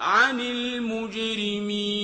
عن المجرمين.